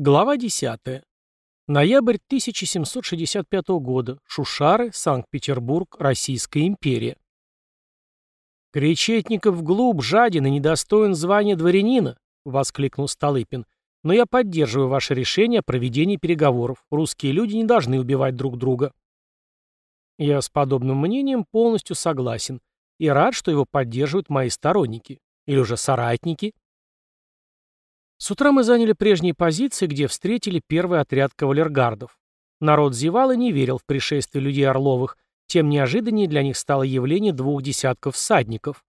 Глава 10. Ноябрь 1765 года. Шушары, Санкт-Петербург, Российская империя. «Кречетников глуп, жаден и недостоин звания дворянина», — воскликнул Столыпин. «Но я поддерживаю ваше решение о проведении переговоров. Русские люди не должны убивать друг друга». Я с подобным мнением полностью согласен и рад, что его поддерживают мои сторонники. Или уже соратники. С утра мы заняли прежние позиции, где встретили первый отряд кавалергардов. Народ зевал и не верил в пришествие людей Орловых, тем неожиданнее для них стало явление двух десятков всадников.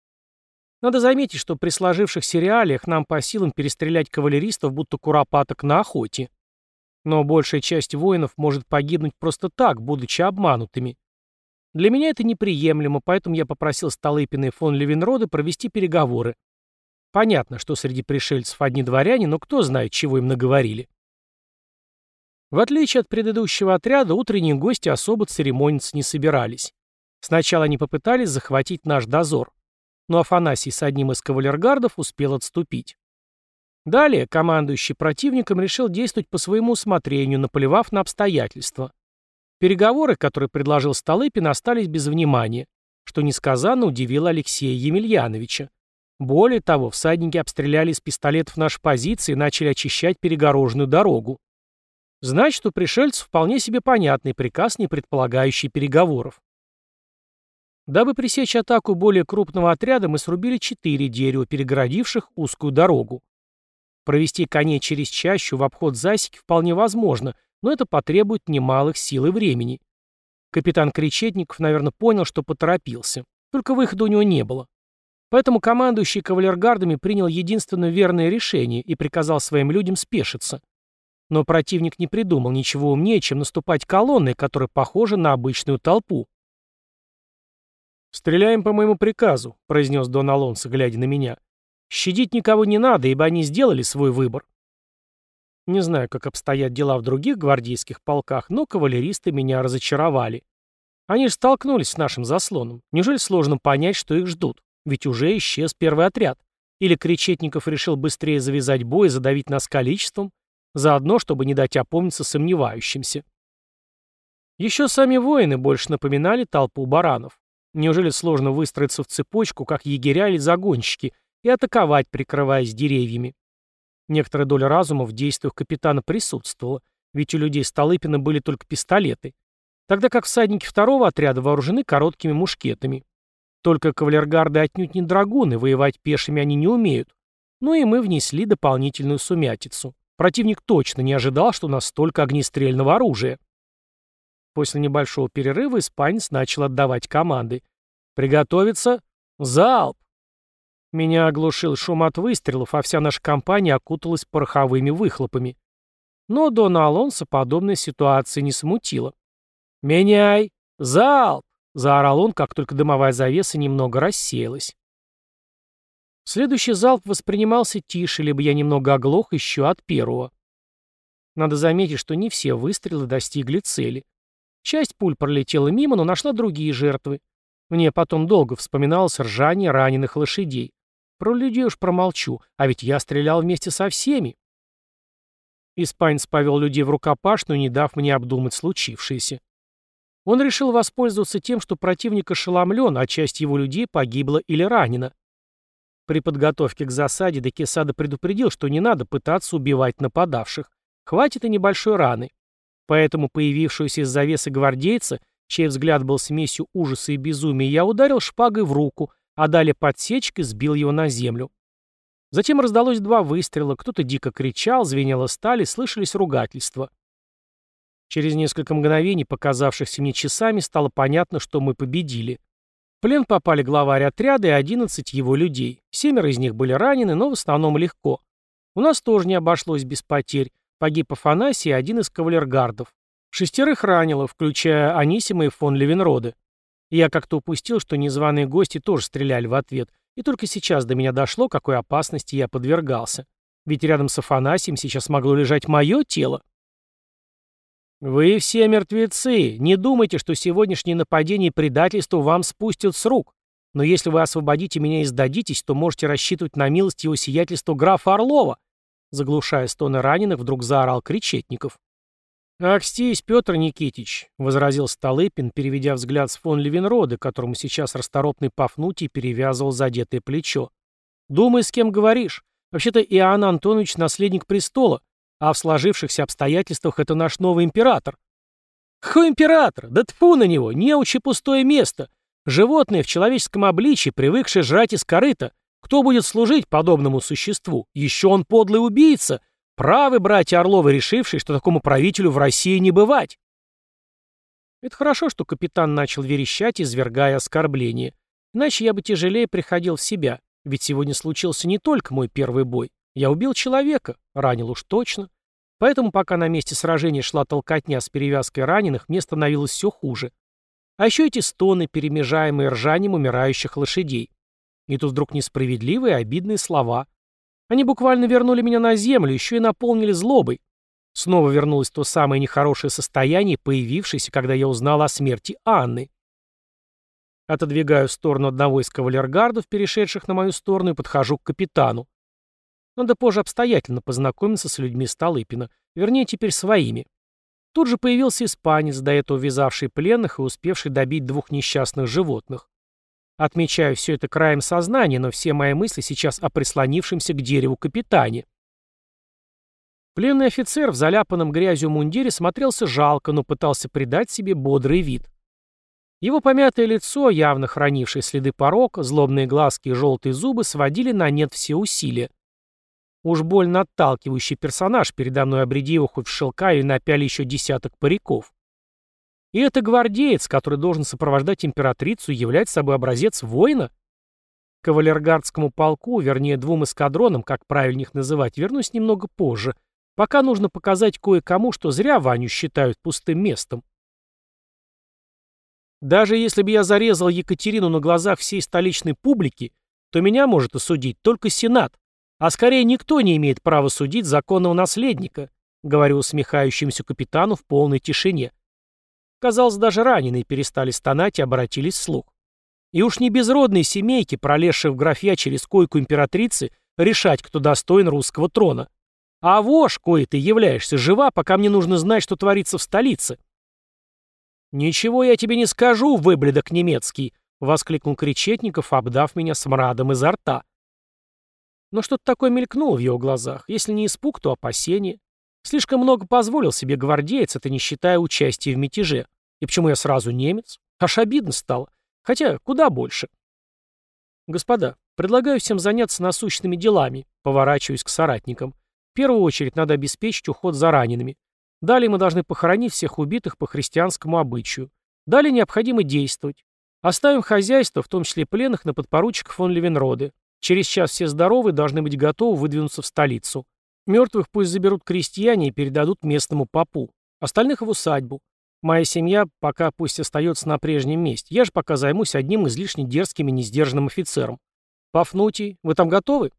Надо заметить, что при сложившихся реалиях нам по силам перестрелять кавалеристов будто куропаток на охоте. Но большая часть воинов может погибнуть просто так, будучи обманутыми. Для меня это неприемлемо, поэтому я попросил Столыпина и фон Левенрода провести переговоры. Понятно, что среди пришельцев одни дворяне, но кто знает, чего им наговорили. В отличие от предыдущего отряда, утренние гости особо церемониться не собирались. Сначала они попытались захватить наш дозор, но Афанасий с одним из кавалергардов успел отступить. Далее командующий противником решил действовать по своему усмотрению, наплевав на обстоятельства. Переговоры, которые предложил Столыпин, остались без внимания, что несказанно удивило Алексея Емельяновича. Более того, всадники обстреляли из пистолетов наши позиции и начали очищать перегороженную дорогу. Значит, у пришельцев вполне себе понятный приказ, не предполагающий переговоров. Дабы пресечь атаку более крупного отряда, мы срубили четыре дерева, перегородивших узкую дорогу. Провести коней через чащу в обход засеки вполне возможно, но это потребует немалых сил и времени. Капитан Кречетников, наверное, понял, что поторопился. Только выхода у него не было. Поэтому командующий кавалергардами принял единственно верное решение и приказал своим людям спешиться. Но противник не придумал ничего умнее, чем наступать колонной, которая похожа на обычную толпу. «Стреляем по моему приказу», — произнес Дон Алонсо, глядя на меня. «Щадить никого не надо, ибо они сделали свой выбор». Не знаю, как обстоят дела в других гвардейских полках, но кавалеристы меня разочаровали. Они же столкнулись с нашим заслоном. Неужели сложно понять, что их ждут? Ведь уже исчез первый отряд. Или Кречетников решил быстрее завязать бой и задавить нас количеством, заодно, чтобы не дать опомниться сомневающимся. Еще сами воины больше напоминали толпу баранов. Неужели сложно выстроиться в цепочку, как егеря или загонщики, и атаковать, прикрываясь деревьями? Некоторая доля разума в действиях капитана присутствовала, ведь у людей Столыпина были только пистолеты, тогда как всадники второго отряда вооружены короткими мушкетами. Только кавалергарды отнюдь не драгуны, воевать пешими они не умеют. Ну и мы внесли дополнительную сумятицу. Противник точно не ожидал, что у нас столько огнестрельного оружия. После небольшого перерыва испанец начал отдавать команды. «Приготовиться! Залп!» Меня оглушил шум от выстрелов, а вся наша компания окуталась пороховыми выхлопами. Но Дона Алонсо подобная ситуация не смутила. «Меняй! Залп!» Заорал он, как только дымовая завеса немного рассеялась. Следующий залп воспринимался тише, либо я немного оглох еще от первого. Надо заметить, что не все выстрелы достигли цели. Часть пуль пролетела мимо, но нашла другие жертвы. Мне потом долго вспоминалось ржание раненых лошадей. Про людей уж промолчу, а ведь я стрелял вместе со всеми. Испанец повел людей в рукопашную, не дав мне обдумать случившееся. Он решил воспользоваться тем, что противник ошеломлен, а часть его людей погибла или ранена. При подготовке к засаде Декесада предупредил, что не надо пытаться убивать нападавших. Хватит и небольшой раны. Поэтому появившуюся из завесы гвардейца, чей взгляд был смесью ужаса и безумия, я ударил шпагой в руку, а далее подсечкой сбил его на землю. Затем раздалось два выстрела, кто-то дико кричал, звенела сталь и слышались ругательства. Через несколько мгновений, показавшихся мне часами, стало понятно, что мы победили. В плен попали главарь отряда и 11 его людей. Семеро из них были ранены, но в основном легко. У нас тоже не обошлось без потерь. Погиб Афанасий и один из кавалергардов. Шестерых ранило, включая Анисима и фон Левенроде. Я как-то упустил, что незваные гости тоже стреляли в ответ, и только сейчас до меня дошло, какой опасности я подвергался. Ведь рядом с Афанасием сейчас могло лежать мое тело. «Вы все мертвецы. Не думайте, что сегодняшнее нападение и предательство вам спустят с рук. Но если вы освободите меня и сдадитесь, то можете рассчитывать на милость его сиятельства графа Орлова. заглушая стоны раненых, вдруг заорал Кречетников. «Акстись, Петр Никитич», — возразил Столыпин, переведя взгляд с фон Левенрода, которому сейчас расторопный Пафнутий перевязывал задетое плечо. «Думай, с кем говоришь. Вообще-то Иоанн Антонович — наследник престола, а в сложившихся обстоятельствах это наш новый император». «Какой император? Да тьфу на него! Неучи пустое место! Животное в человеческом обличье, привыкшее жрать из корыта. Кто будет служить подобному существу? Еще он подлый убийца, Правы братья Орловы, решившие, что такому правителю в России не бывать. Это хорошо, что капитан начал верещать, извергая оскорбления. Иначе я бы тяжелее приходил в себя, ведь сегодня случился не только мой первый бой. Я убил человека, ранил уж точно. Поэтому, пока на месте сражения шла толкотня с перевязкой раненых, мне становилось все хуже. А еще эти стоны, перемежаемые ржанием умирающих лошадей. И тут вдруг несправедливые обидные слова. Они буквально вернули меня на землю, еще и наполнили злобой. Снова вернулось то самое нехорошее состояние, появившееся, когда я узнал о смерти Анны. Отодвигаю в сторону одного из кавалергардов, перешедших на мою сторону, и подхожу к капитану. Надо позже обстоятельно познакомиться с людьми Столыпина, вернее, теперь своими. Тут же появился испанец, до этого вязавший пленных и успевший добить двух несчастных животных. Отмечаю все это краем сознания, но все мои мысли сейчас о прислонившемся к дереву капитане. Пленный офицер в заляпанном грязью мундире смотрелся жалко, но пытался придать себе бодрый вид. Его помятое лицо, явно хранившее следы порока, злобные глазки и желтые зубы сводили на нет все усилия. Уж больно отталкивающий персонаж передо мной обреди его хоть в шелка или напяли еще десяток париков. И это гвардеец, который должен сопровождать императрицу, являть собой образец воина? Кавалергардскому полку, вернее двум эскадронам, как правильно их называть, вернусь немного позже. Пока нужно показать кое-кому, что зря Ваню считают пустым местом. Даже если бы я зарезал Екатерину на глазах всей столичной публики, то меня может осудить только Сенат, а скорее никто не имеет права судить законного наследника, говорю усмехающемуся капитану в полной тишине. Казалось, даже раненые перестали стонать и обратились вслух. И уж не безродные семейки, пролезшие в графья через койку императрицы, решать, кто достоин русского трона. А вошь, кое ты являешься, жива, пока мне нужно знать, что творится в столице. «Ничего я тебе не скажу, выбледок немецкий!» — воскликнул Кречетников, обдав меня смрадом изо рта. Но что-то такое мелькнуло в его глазах. Если не испуг, то опасение. Слишком много позволил себе гвардеец, это не считая участия в мятеже. И почему я сразу немец? Аж обидно стало. Хотя куда больше. Господа, предлагаю всем заняться насущными делами, поворачиваясь к соратникам. В первую очередь надо обеспечить уход за ранеными. Далее мы должны похоронить всех убитых по христианскому обычаю. Далее необходимо действовать. Оставим хозяйство, в том числе пленных, на подпоручика фон Левенроде. Через час все здоровые должны быть готовы выдвинуться в столицу. Мертвых пусть заберут крестьяне и передадут местному попу. Остальных в усадьбу. Моя семья пока пусть остается на прежнем месте. Я же пока займусь одним излишне дерзким и несдержанным офицером. Пафнутий, вы там готовы?»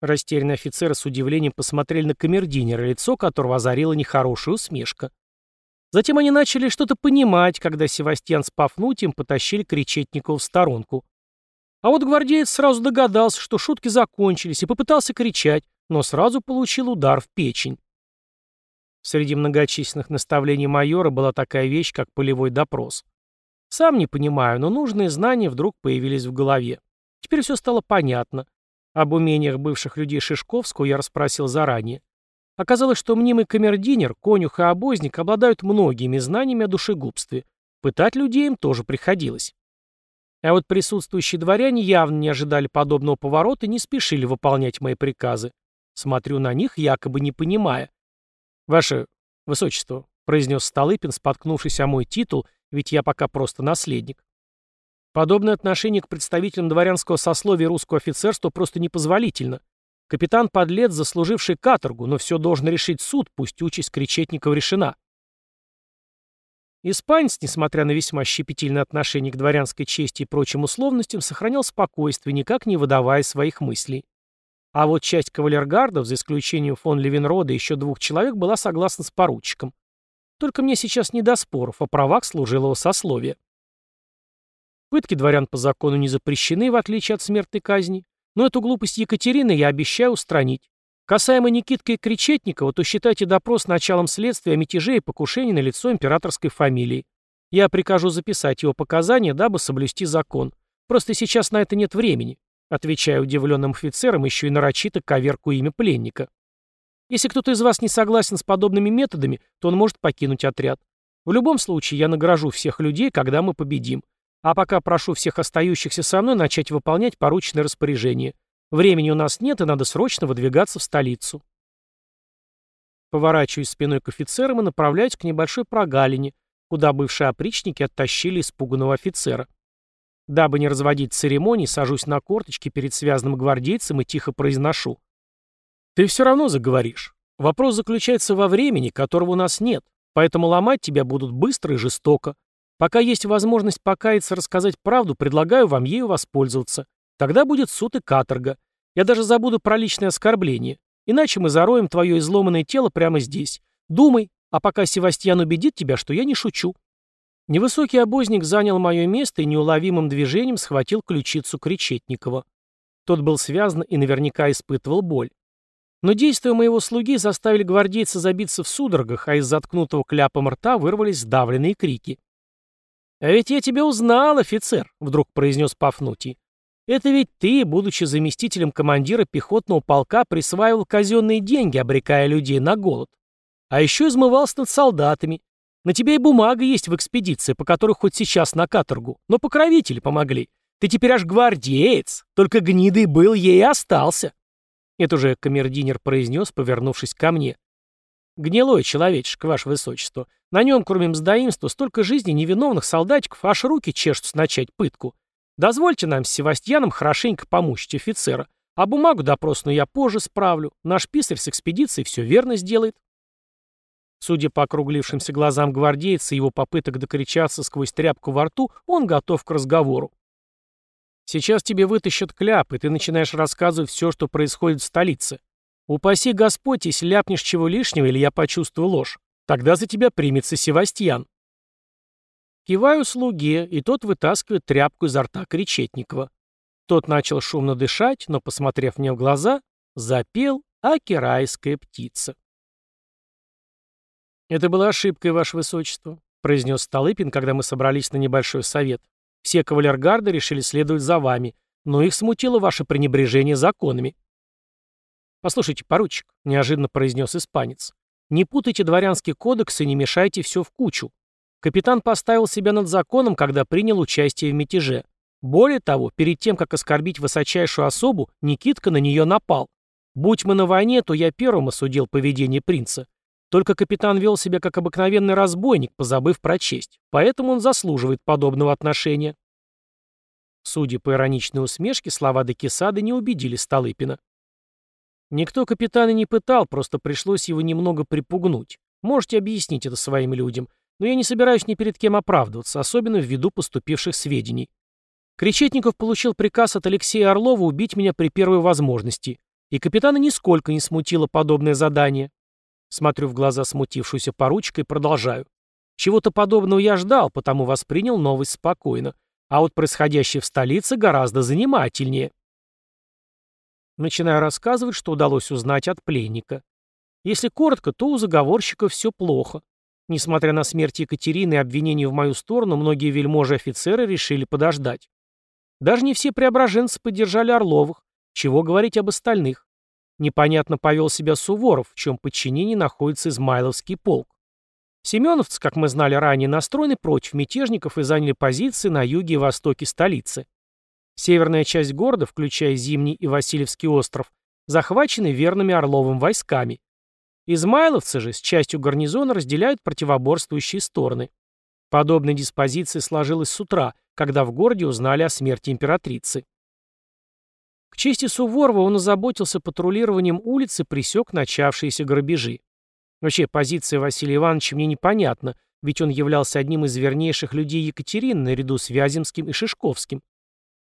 Растерянные офицеры с удивлением посмотрели на камердинера, лицо которого озарила нехорошая усмешка. Затем они начали что-то понимать, когда Севастьян с Пафнутием потащили Кречетникова в сторонку. А вот гвардеец сразу догадался, что шутки закончились, и попытался кричать, но сразу получил удар в печень. Среди многочисленных наставлений майора была такая вещь, как полевой допрос. Сам не понимаю, но нужные знания вдруг появились в голове. Теперь все стало понятно. Об умениях бывших людей Шишковского я расспросил заранее. Оказалось, что мнимый камердинер, конюх и обозник обладают многими знаниями о душегубстве. Пытать людей им тоже приходилось. А вот присутствующие дворяне явно не ожидали подобного поворота и не спешили выполнять мои приказы. Смотрю на них, якобы не понимая. «Ваше Высочество», — произнес Столыпин, споткнувшись о мой титул, ведь я пока просто наследник. Подобное отношение к представителям дворянского сословия русского офицерства просто непозволительно. Капитан подлец, заслуживший каторгу, но все должен решить суд, пусть участь Кречетников решена. Испанец, несмотря на весьма щепетильное отношение к дворянской чести и прочим условностям, сохранял спокойствие, никак не выдавая своих мыслей. А вот часть кавалергардов, за исключением фон Левенрода и еще двух человек, была согласна с поручиком. Только мне сейчас не до споров о правах служилого сословия. Пытки дворян по закону не запрещены, в отличие от смертной казни, но эту глупость Екатерины я обещаю устранить. Касаемо Никитка и Кречетникова, то считайте допрос началом следствия о мятеже и покушении на лицо императорской фамилии. Я прикажу записать его показания, дабы соблюсти закон. Просто сейчас на это нет времени», отвечая удивленным офицерам, еще и нарочито коверку имя пленника. «Если кто-то из вас не согласен с подобными методами, то он может покинуть отряд. В любом случае, я награжу всех людей, когда мы победим. А пока прошу всех остающихся со мной начать выполнять порученное распоряжение. Времени у нас нет, и надо срочно выдвигаться в столицу. Поворачиваюсь спиной к офицерам и направляюсь к небольшой прогалине, куда бывшие опричники оттащили испуганного офицера. Дабы не разводить церемоний, сажусь на корточки перед связанным гвардейцем и тихо произношу. «Ты все равно заговоришь. Вопрос заключается во времени, которого у нас нет, поэтому ломать тебя будут быстро и жестоко. Пока есть возможность покаяться рассказать правду, предлагаю вам ею воспользоваться. Тогда будет суд и каторга. Я даже забуду про личное оскорбление. Иначе мы зароем твое изломанное тело прямо здесь. Думай, а пока Севастьян убедит тебя, что я не шучу». Невысокий обозник занял мое место и неуловимым движением схватил ключицу Кречетникова. Тот был связан и наверняка испытывал боль. Но действия моего слуги заставили гвардейца забиться в судорогах, а из заткнутого кляпом рта вырвались сдавленные крики. «А ведь я тебя узнал, офицер», — вдруг произнес Пафнутий. «Это ведь ты, будучи заместителем командира пехотного полка, присваивал казенные деньги, обрекая людей на голод. А еще измывался над солдатами. На тебя и бумага есть в экспедиции, по которой хоть сейчас на каторгу. Но покровители помогли. Ты теперь аж гвардеец, только гнидый был ей и остался». Это уже камердинер произнес, повернувшись ко мне. Гнилой человечек, ваше высочество. На нем, кроме мздоимства, столько жизней невиновных солдатиков, аж руки чешутся начать пытку. Дозвольте нам с Севастьяном хорошенько помучить офицера. А бумагу допросную я позже справлю. Наш писарь с экспедицией все верно сделает. Судя по округлившимся глазам гвардейца и его попыток докричаться сквозь тряпку во рту, он готов к разговору. Сейчас тебе вытащат кляп, и ты начинаешь рассказывать все, что происходит в столице. Упаси Господь, если ляпнешь чего лишнего, или я почувствую ложь. Тогда за тебя примется Севастьян. Киваю слуге, и тот вытаскивает тряпку изо рта Кречетникова. Тот начал шумно дышать, но, посмотрев мне в глаза, запел «Акирайская птица». «Это была ошибкой, Ваше Высочество», — произнес Столыпин, когда мы собрались на небольшой совет. «Все кавалергарды решили следовать за вами, но их смутило ваше пренебрежение законами». «Послушайте, поручик», — неожиданно произнес испанец, — «не путайте дворянский кодекс и не мешайте все в кучу. Капитан поставил себя над законом, когда принял участие в мятеже. Более того, перед тем, как оскорбить высочайшую особу, Никитка на нее напал. Будь мы на войне, то я первым осудил поведение принца. Только капитан вел себя как обыкновенный разбойник, позабыв про честь. Поэтому он заслуживает подобного отношения. Судя по ироничной усмешке, слова Декисады не убедили Столыпина. Никто капитана не пытал, просто пришлось его немного припугнуть. Можете объяснить это своим людям. Но я не собираюсь ни перед кем оправдываться, особенно ввиду поступивших сведений. Кречетников получил приказ от Алексея Орлова убить меня при первой возможности. И капитана нисколько не смутило подобное задание. Смотрю в глаза смутившуюся поручкой и продолжаю. Чего-то подобного я ждал, потому воспринял новость спокойно. А вот происходящее в столице гораздо занимательнее. Начинаю рассказывать, что удалось узнать от пленника. Если коротко, то у заговорщика все плохо. Несмотря на смерть Екатерины и обвинения в мою сторону, многие вельможи и офицеры решили подождать. Даже не все преображенцы поддержали Орловых. Чего говорить об остальных? Непонятно повел себя Суворов, в чем подчинении находится Измайловский полк. Семеновцы, как мы знали ранее, настроены против мятежников и заняли позиции на юге и востоке столицы. Северная часть города, включая Зимний и Васильевский остров, захвачены верными Орловым войсками. Измайловцы же с частью гарнизона разделяют противоборствующие стороны. Подобная диспозиция сложилась с утра, когда в городе узнали о смерти императрицы. К чести Суворова он озаботился патрулированием улиц и пресек начавшиеся грабежи. Вообще, позиция Василия Ивановича мне непонятна, ведь он являлся одним из вернейших людей Екатерины наряду с Вяземским и Шишковским.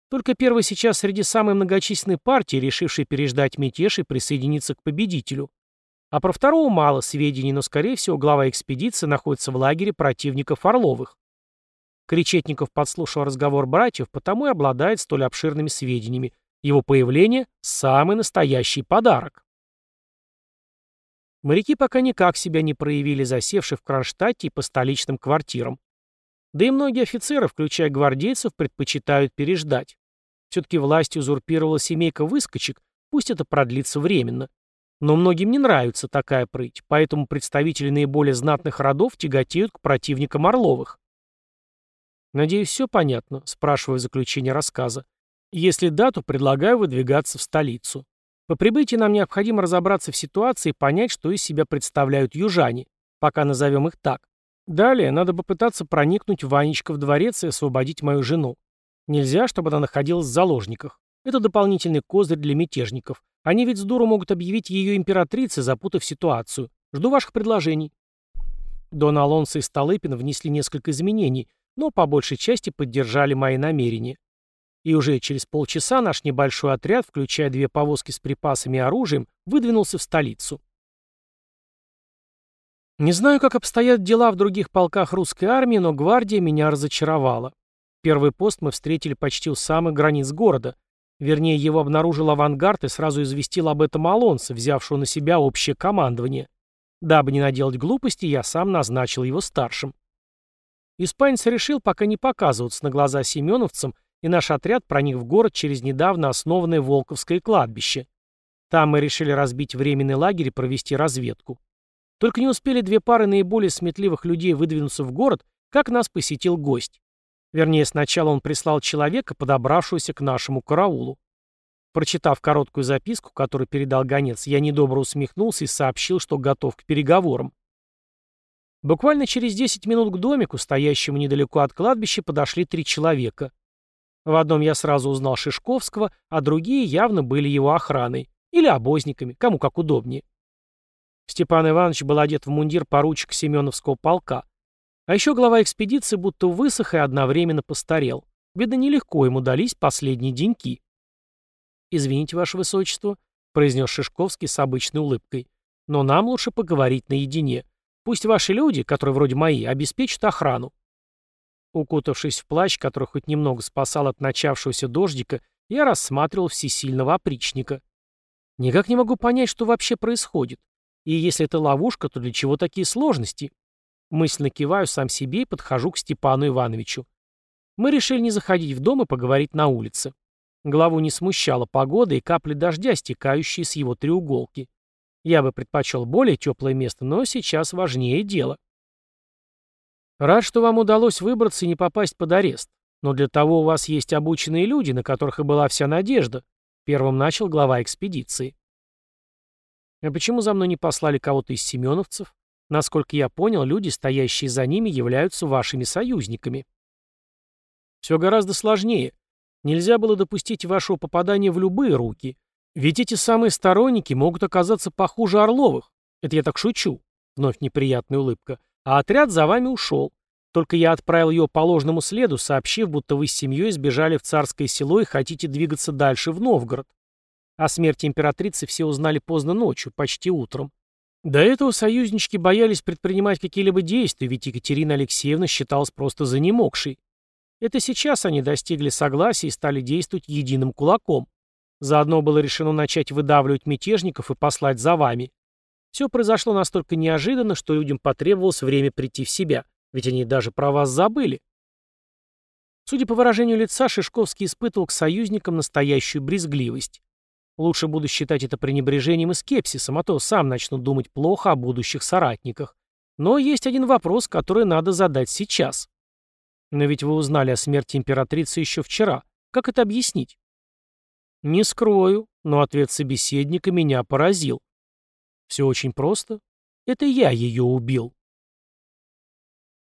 Только первый сейчас среди самой многочисленной партии, решившей переждать мятеж и присоединиться к победителю. А про второго мало сведений, но, скорее всего, глава экспедиции находится в лагере противников Орловых. Кречетников подслушал разговор братьев, потому и обладает столь обширными сведениями. Его появление – самый настоящий подарок. Моряки пока никак себя не проявили, засевшие в Кронштадте и по столичным квартирам. Да и многие офицеры, включая гвардейцев, предпочитают переждать. Все-таки власть узурпировала семейка выскочек, пусть это продлится временно. Но многим не нравится такая прыть, поэтому представители наиболее знатных родов тяготеют к противникам Орловых. «Надеюсь, все понятно?» – спрашиваю заключение рассказа. «Если да, то предлагаю выдвигаться в столицу. По прибытии нам необходимо разобраться в ситуации и понять, что из себя представляют южане, пока назовем их так. Далее надо попытаться проникнуть Ванечка в дворец и освободить мою жену. Нельзя, чтобы она находилась в заложниках. Это дополнительный козырь для мятежников. Они ведь с дуру могут объявить ее императрицей, запутав ситуацию. Жду ваших предложений. Дон Алонсо и Столыпин внесли несколько изменений, но по большей части поддержали мои намерения. И уже через полчаса наш небольшой отряд, включая две повозки с припасами и оружием, выдвинулся в столицу. Не знаю, как обстоят дела в других полках русской армии, но гвардия меня разочаровала. Первый пост мы встретили почти у самых границ города. Вернее, его обнаружил авангард и сразу известил об этом Алонсо, взявшего на себя общее командование. Дабы не наделать глупости, я сам назначил его старшим. Испанец решил пока не показываться на глаза семеновцам, и наш отряд проник в город через недавно основанное Волковское кладбище. Там мы решили разбить временный лагерь и провести разведку. Только не успели две пары наиболее сметливых людей выдвинуться в город, как нас посетил гость. Вернее, сначала он прислал человека, подобравшегося к нашему караулу. Прочитав короткую записку, которую передал гонец, я недобро усмехнулся и сообщил, что готов к переговорам. Буквально через 10 минут к домику, стоящему недалеко от кладбища, подошли три человека. В одном я сразу узнал Шишковского, а другие явно были его охраной. Или обозниками, кому как удобнее. Степан Иванович был одет в мундир поручика Семеновского полка, а еще глава экспедиции будто высох и одновременно постарел. Видно, нелегко ему дались последние деньки. «Извините, ваше высочество», — произнес Шишковский с обычной улыбкой, «но нам лучше поговорить наедине. Пусть ваши люди, которые вроде мои, обеспечат охрану». Укутавшись в плащ, который хоть немного спасал от начавшегося дождика, я рассматривал всесильного опричника. Никак не могу понять, что вообще происходит. И если это ловушка, то для чего такие сложности? Мысленно киваю сам себе и подхожу к Степану Ивановичу. Мы решили не заходить в дом и поговорить на улице. Главу не смущала погода и капли дождя, стекающие с его треуголки. Я бы предпочел более теплое место, но сейчас важнее дело. Рад, что вам удалось выбраться и не попасть под арест. Но для того у вас есть обученные люди, на которых и была вся надежда. Первым начал глава экспедиции. А почему за мной не послали кого-то из семеновцев? Насколько я понял, люди, стоящие за ними, являются вашими союзниками. Все гораздо сложнее. Нельзя было допустить вашего попадания в любые руки. Ведь эти самые сторонники могут оказаться похуже Орловых. Это я так шучу. Вновь неприятная улыбка. А отряд за вами ушел. Только я отправил ее по ложному следу, сообщив, будто вы с семьей сбежали в царское село и хотите двигаться дальше в Новгород. О смерти императрицы все узнали поздно ночью, почти утром. До этого союзнички боялись предпринимать какие-либо действия, ведь Екатерина Алексеевна считалась просто занемогшей. Это сейчас они достигли согласия и стали действовать единым кулаком. Заодно было решено начать выдавливать мятежников и послать за вами. Все произошло настолько неожиданно, что людям потребовалось время прийти в себя, ведь они даже про вас забыли. Судя по выражению лица, Шишковский испытывал к союзникам настоящую брезгливость. Лучше буду считать это пренебрежением и скепсисом, а то сам начну думать плохо о будущих соратниках. Но есть один вопрос, который надо задать сейчас. Но ведь вы узнали о смерти императрицы еще вчера. Как это объяснить? Не скрою, но ответ собеседника меня поразил. Все очень просто. Это я ее убил.